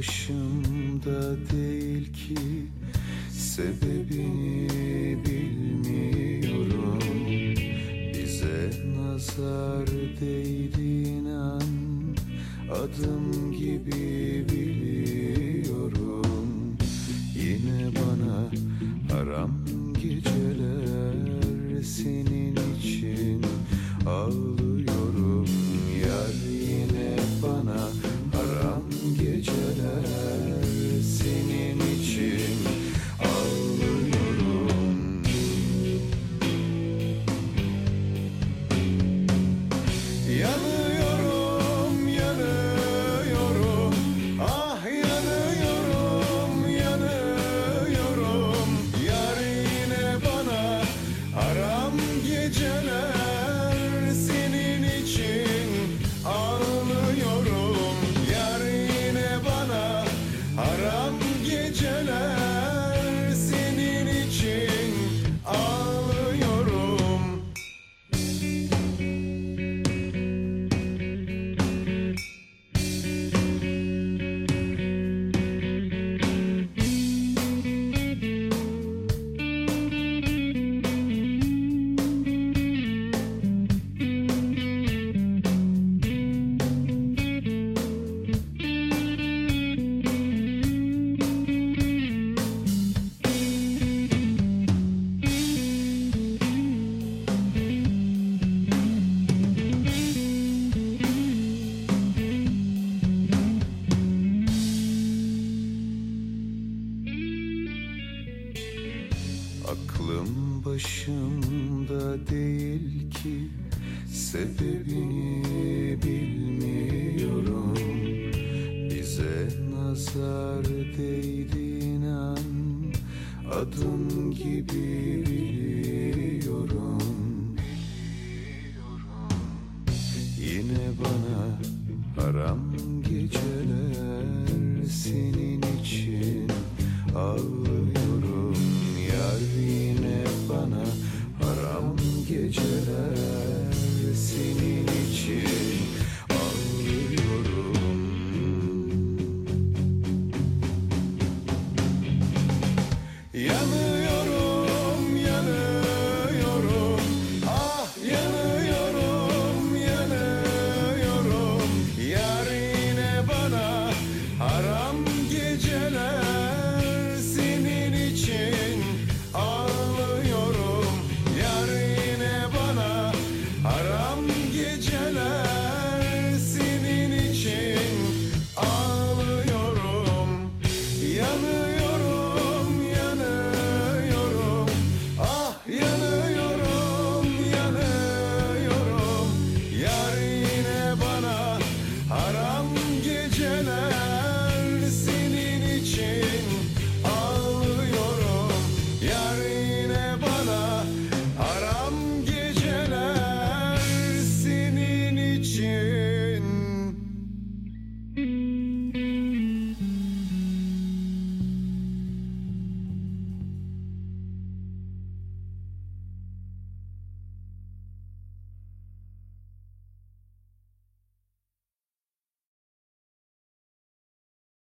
Başımda değil ki Sebebini bilmiyorum. Bize nazar değdiğin an Adım gibi biliyorum. Yine bana haram Aklım başımda değil ki Sebebini bilmiyorum. Bize nazar değdiğin an Adım gibi biliyorum. Yine bana haram geceler Senin için ağlıyorum